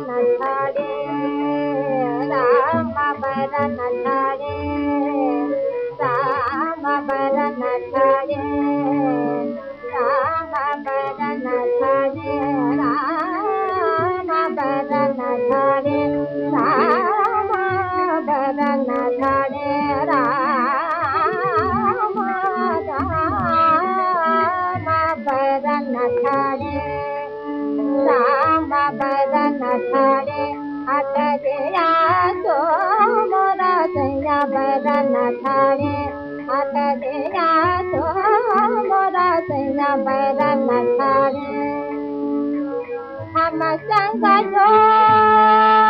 நன்னாடே ராம பர நன்னாடே ராம பர நன்னாடே ராம பர நன்னாடே ராம பர நன்னாடே ராம பர நன்னாடே ராம ராம பர நன்னாடே ठाणे हात तो मोरा सैया बदन ठाणे हात देया तो मोरा सैया बदन हम संग जो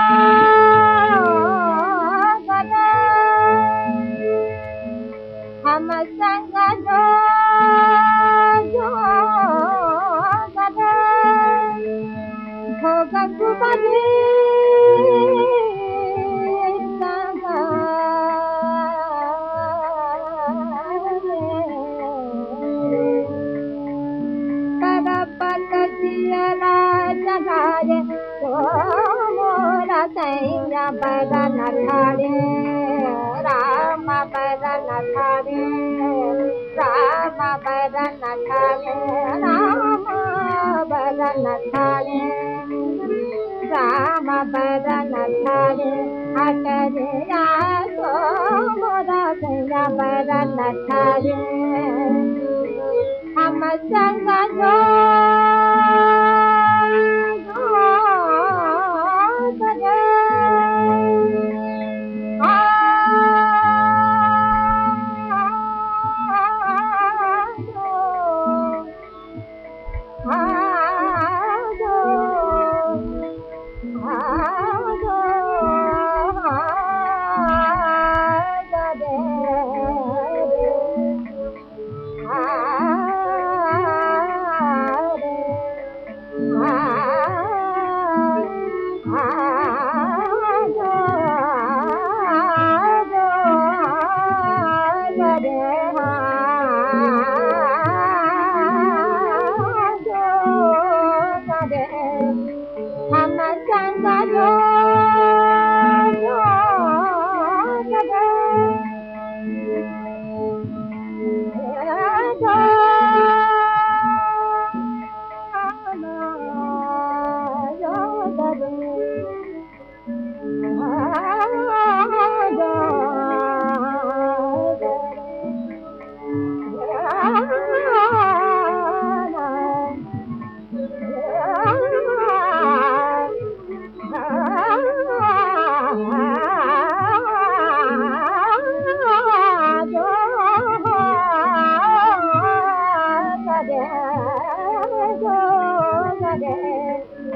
बदन राम बदन ठाड़े राम बदन ठाड़े राम राम बदन ठाड़े हट रे मोरा सैया बदन ठाड़े हम संग Oh. love.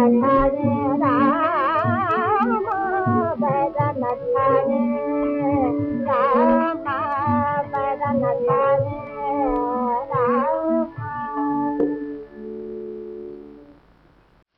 बरन ठाड़े